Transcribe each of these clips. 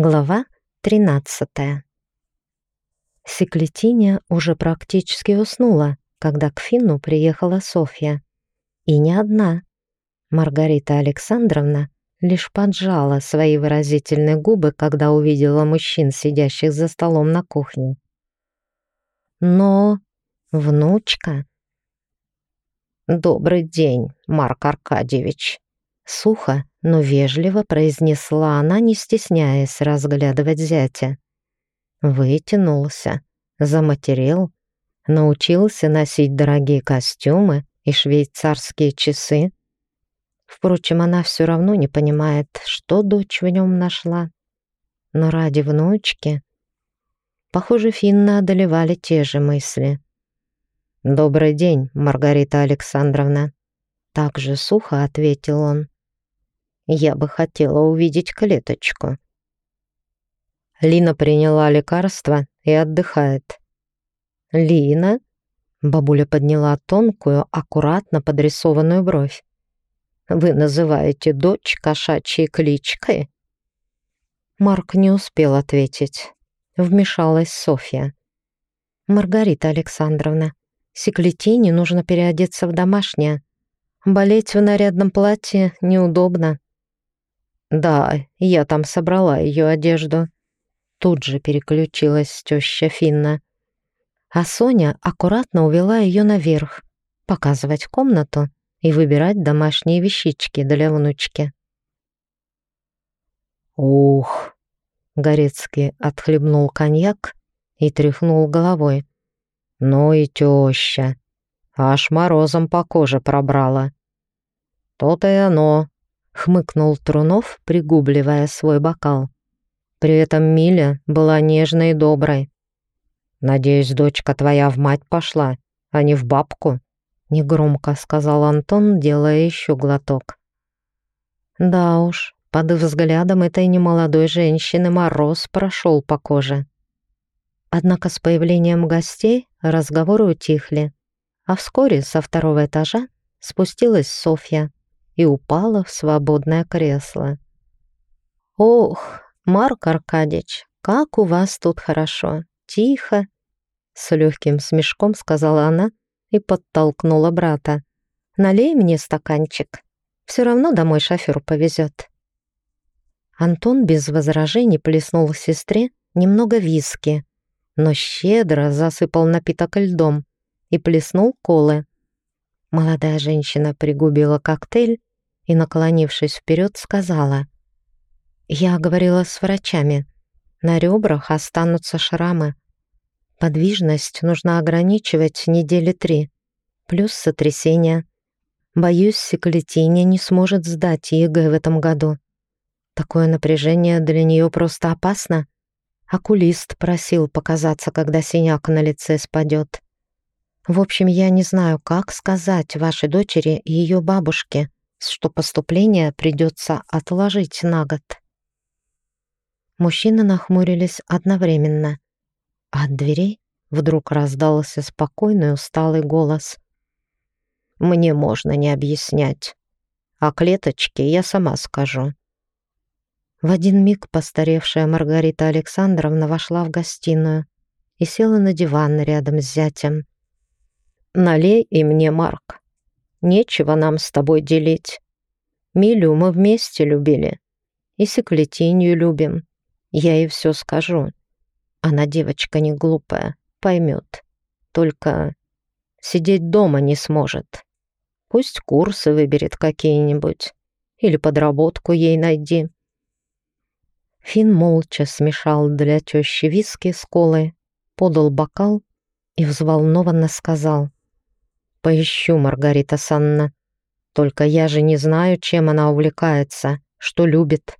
Глава 13 Секлетиня уже практически уснула, когда к Финну приехала Софья. И не одна. Маргарита Александровна лишь поджала свои выразительные губы, когда увидела мужчин, сидящих за столом на кухне. Но внучка... «Добрый день, Марк Аркадьевич», — сухо, но вежливо произнесла она, не стесняясь разглядывать зятя. Вытянулся, заматерел, научился носить дорогие костюмы и швейцарские часы. Впрочем, она все равно не понимает, что дочь в нем нашла. Но ради внучки... Похоже, Финна одолевали те же мысли. «Добрый день, Маргарита Александровна», — так же сухо ответил он. Я бы хотела увидеть клеточку. Лина приняла лекарство и отдыхает. Лина? Бабуля подняла тонкую, аккуратно подрисованную бровь. Вы называете дочь кошачьей кличкой? Марк не успел ответить. Вмешалась Софья. «Маргарита Александровна, Секлетине нужно переодеться в домашнее. Болеть в нарядном платье неудобно. «Да, я там собрала ее одежду». Тут же переключилась теща Финна. А Соня аккуратно увела ее наверх, показывать комнату и выбирать домашние вещички для внучки. «Ух!» — Горецкий отхлебнул коньяк и тряхнул головой. «Ну и теща! Аж морозом по коже пробрала!» «То-то и оно!» Хмыкнул Трунов, пригубливая свой бокал. При этом Миля была нежной и доброй. «Надеюсь, дочка твоя в мать пошла, а не в бабку?» Негромко сказал Антон, делая еще глоток. Да уж, под взглядом этой немолодой женщины мороз прошел по коже. Однако с появлением гостей разговоры утихли, а вскоре со второго этажа спустилась Софья и упала в свободное кресло. «Ох, Марк Аркадьевич, как у вас тут хорошо, тихо!» С легким смешком сказала она и подтолкнула брата. «Налей мне стаканчик, все равно домой шофер повезет». Антон без возражений плеснул сестре немного виски, но щедро засыпал напиток льдом и плеснул колы. Молодая женщина пригубила коктейль и, наклонившись вперед, сказала. «Я говорила с врачами. На ребрах останутся шрамы. Подвижность нужно ограничивать недели три, плюс сотрясение. Боюсь, Секлетинья не сможет сдать ЕГЭ в этом году. Такое напряжение для нее просто опасно. Окулист просил показаться, когда синяк на лице спадет. В общем, я не знаю, как сказать вашей дочери и ее бабушке, что поступление придется отложить на год. Мужчины нахмурились одновременно. А от дверей вдруг раздался спокойный усталый голос. «Мне можно не объяснять. А клеточке я сама скажу». В один миг постаревшая Маргарита Александровна вошла в гостиную и села на диван рядом с зятем. «Налей и мне, Марк», Нечего нам с тобой делить. Милю мы вместе любили. И Секлетинью любим. Я ей все скажу. Она девочка не глупая, поймет. Только сидеть дома не сможет. Пусть курсы выберет какие-нибудь. Или подработку ей найди. Фин молча смешал для тещи виски с колой, подал бокал и взволнованно сказал — Поищу, Маргарита Санна. Только я же не знаю, чем она увлекается, что любит.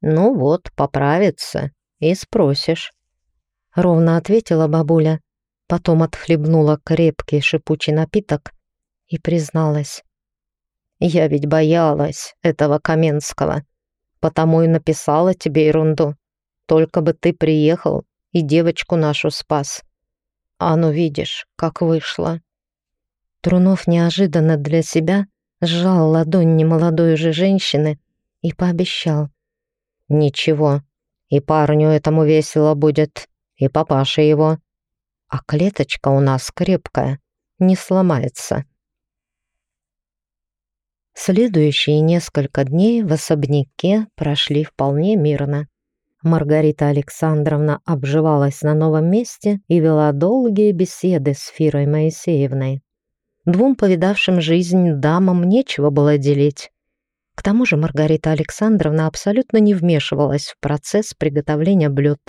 Ну вот, поправится и спросишь. Ровно ответила бабуля, потом отхлебнула крепкий шипучий напиток и призналась. Я ведь боялась этого Каменского, потому и написала тебе ерунду. Только бы ты приехал и девочку нашу спас. А ну видишь, как вышло. Трунов неожиданно для себя сжал ладонь немолодой уже женщины и пообещал. «Ничего, И парню этому весело будет, и папаше его. А клеточка у нас крепкая, не сломается. Следующие несколько дней в особняке прошли вполне мирно. Маргарита Александровна обживалась на новом месте и вела долгие беседы с Фирой Моисеевной. Двум повидавшим жизнь дамам нечего было делить. К тому же Маргарита Александровна абсолютно не вмешивалась в процесс приготовления блюд.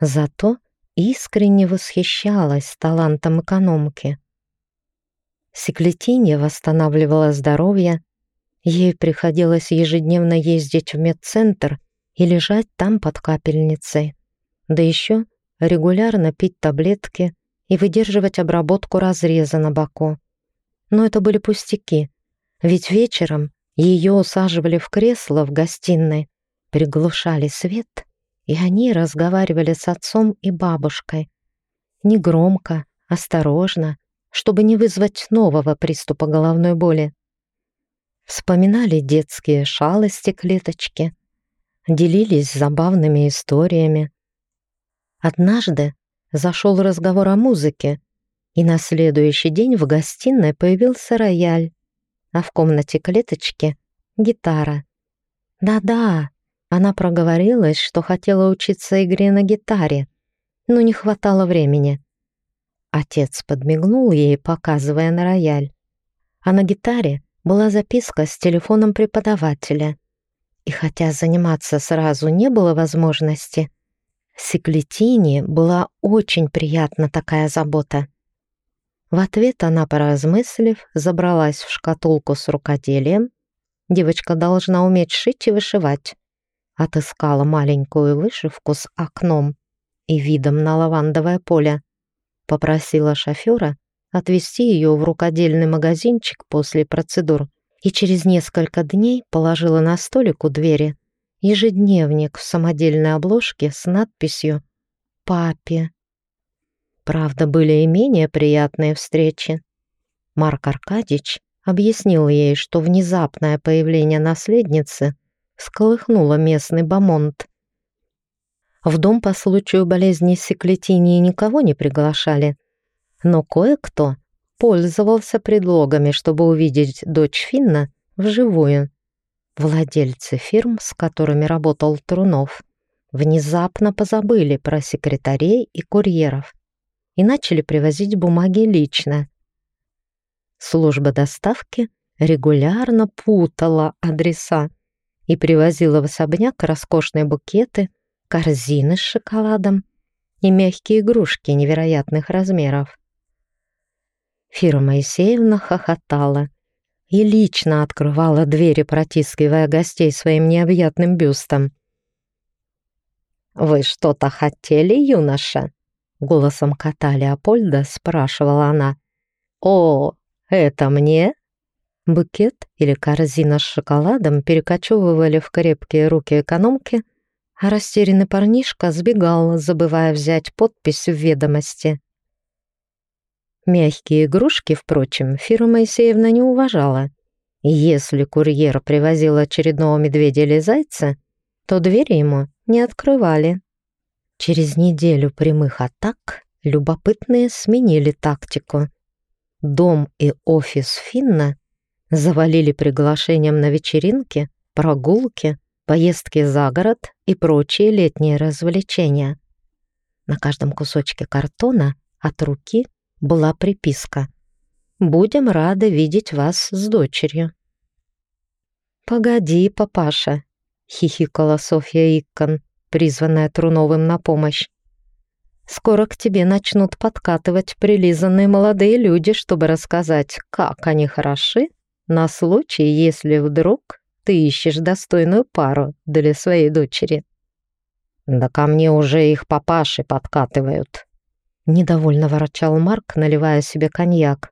Зато искренне восхищалась талантом экономки. Секлетинья восстанавливала здоровье, ей приходилось ежедневно ездить в медцентр и лежать там под капельницей, да еще регулярно пить таблетки и выдерживать обработку разреза на боку. Но это были пустяки, ведь вечером ее усаживали в кресло в гостиной, приглушали свет, и они разговаривали с отцом и бабушкой. Негромко, осторожно, чтобы не вызвать нового приступа головной боли. Вспоминали детские шалости клеточки, делились забавными историями. Однажды зашел разговор о музыке, и на следующий день в гостиной появился рояль, а в комнате клеточки — гитара. Да-да, она проговорилась, что хотела учиться игре на гитаре, но не хватало времени. Отец подмигнул ей, показывая на рояль. А на гитаре была записка с телефоном преподавателя. И хотя заниматься сразу не было возможности, Секлетине была очень приятна такая забота. В ответ она, поразмыслив, забралась в шкатулку с рукоделием. Девочка должна уметь шить и вышивать. Отыскала маленькую вышивку с окном и видом на лавандовое поле попросила шофера отвезти ее в рукодельный магазинчик после процедур и через несколько дней положила на столик у двери ежедневник в самодельной обложке с надписью «Папе». Правда, были и менее приятные встречи. Марк Аркадьевич объяснил ей, что внезапное появление наследницы сколыхнуло местный бомонд, в дом по случаю болезни Секлетинии никого не приглашали, но кое-кто пользовался предлогами, чтобы увидеть дочь Финна вживую. Владельцы фирм, с которыми работал Трунов, внезапно позабыли про секретарей и курьеров и начали привозить бумаги лично. Служба доставки регулярно путала адреса и привозила в особняк роскошные букеты корзины с шоколадом и мягкие игрушки невероятных размеров. Фира Моисеевна хохотала и лично открывала двери, протискивая гостей своим необъятным бюстом. «Вы что-то хотели, юноша?» Голосом кота Леопольда спрашивала она. «О, это мне?» Букет или корзина с шоколадом перекочевывали в крепкие руки экономки — а растерянный парнишка сбегал, забывая взять подпись в ведомости. Мягкие игрушки, впрочем, Фира Моисеевна не уважала. Если курьер привозил очередного медведя или зайца, то двери ему не открывали. Через неделю прямых атак любопытные сменили тактику. Дом и офис Финна завалили приглашением на вечеринки, прогулки, поездки за город и прочие летние развлечения. На каждом кусочке картона от руки была приписка «Будем рады видеть вас с дочерью». «Погоди, папаша», — хихикала Софья Иккон, призванная Труновым на помощь. «Скоро к тебе начнут подкатывать прилизанные молодые люди, чтобы рассказать, как они хороши, на случай, если вдруг ты ищешь достойную пару для своей дочери». «Да ко мне уже их папаши подкатывают», — недовольно ворочал Марк, наливая себе коньяк.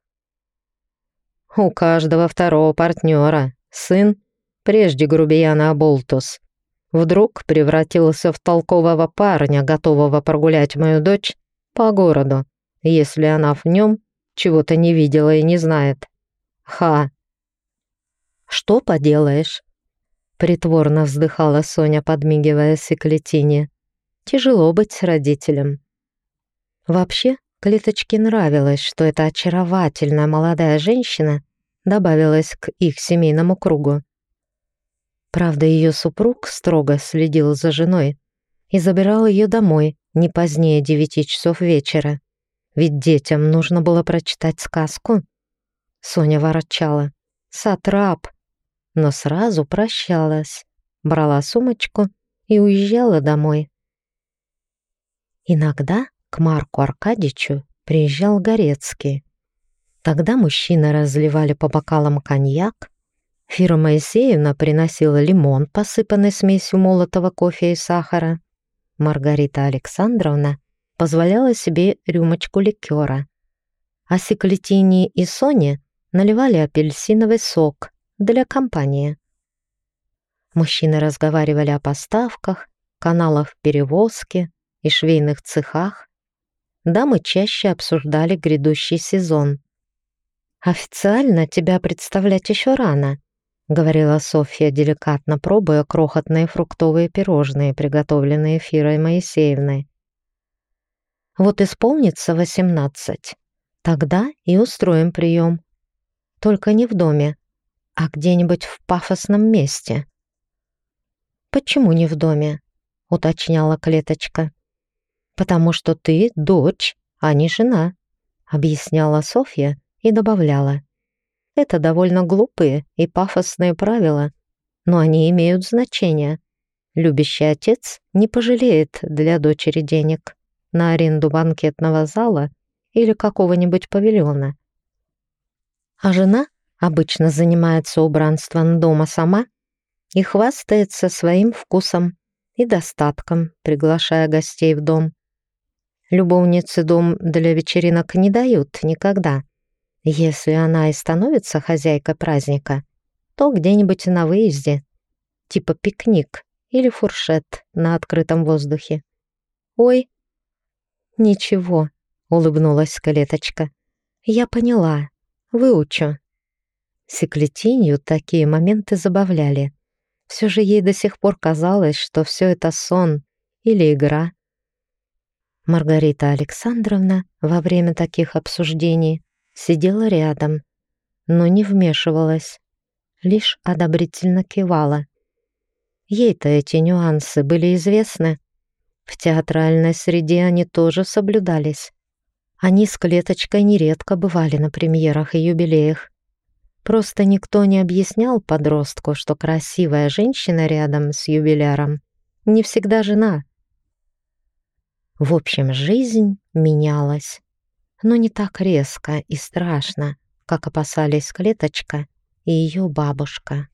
«У каждого второго партнера сын, прежде грубияна Аболтус, вдруг превратился в толкового парня, готового прогулять мою дочь по городу, если она в нем чего-то не видела и не знает. Ха! «Что поделаешь?» Притворно вздыхала Соня, подмигивая Секлетине. Тяжело быть родителем. Вообще, Клеточке нравилось, что эта очаровательная молодая женщина добавилась к их семейному кругу. Правда, ее супруг строго следил за женой и забирал ее домой не позднее девяти часов вечера, ведь детям нужно было прочитать сказку. Соня ворчала. «Сатрап!» но сразу прощалась, брала сумочку и уезжала домой. Иногда к Марку Аркадьевичу приезжал Горецкий. Тогда мужчины разливали по бокалам коньяк, Фира Моисеевна приносила лимон, посыпанный смесью молотого кофе и сахара. Маргарита Александровна позволяла себе рюмочку ликера. А Секлетини и Соне наливали апельсиновый сок для компании. Мужчины разговаривали о поставках, каналах перевозки и швейных цехах. Дамы чаще обсуждали грядущий сезон. «Официально тебя представлять еще рано», — говорила Софья, деликатно пробуя крохотные фруктовые пирожные, приготовленные Фирой Моисеевной. «Вот исполнится восемнадцать. Тогда и устроим прием. Только не в доме, а где-нибудь в пафосном месте». «Почему не в доме?» — уточняла клеточка. «Потому что ты дочь, а не жена», — объясняла Софья и добавляла. «Это довольно глупые и пафосные правила, но они имеют значение. Любящий отец не пожалеет для дочери денег на аренду банкетного зала или какого-нибудь павильона. А жена обычно занимается убранством дома сама и хвастается своим вкусом и достатком, приглашая гостей в дом. Любовницы дом для вечеринок не дают никогда. Если она и становится хозяйкой праздника, то где-нибудь на выезде, типа пикник или фуршет на открытом воздухе. «Ой!» «Ничего», — улыбнулась Калеточка. «Я поняла. Выучу». Секлетинью такие моменты забавляли. Все же ей до сих пор казалось, что все это сон или игра. Маргарита Александровна во время таких обсуждений сидела рядом, но не вмешивалась, лишь одобрительно кивала. Ей-то эти нюансы были известны. В театральной среде они тоже соблюдались. Они с клеточкой нередко бывали на премьерах и юбилеях. Просто никто не объяснял подростку, что красивая женщина рядом с юбиляром не всегда жена. В общем, жизнь менялась, но не так резко и страшно, как опасались клеточка и ее бабушка.